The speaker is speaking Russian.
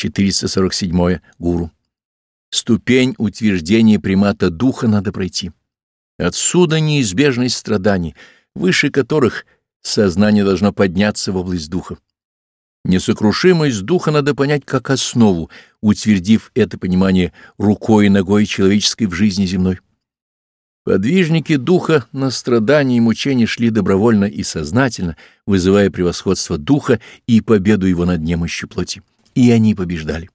447. Гуру. Ступень утверждения примата духа надо пройти. Отсюда неизбежность страданий, выше которых сознание должно подняться в область духа. Несокрушимость духа надо понять как основу, утвердив это понимание рукой и ногой человеческой в жизни земной. Подвижники духа на страдания и мучения шли добровольно и сознательно, вызывая превосходство духа и победу его над немощью плоти. И они побеждали.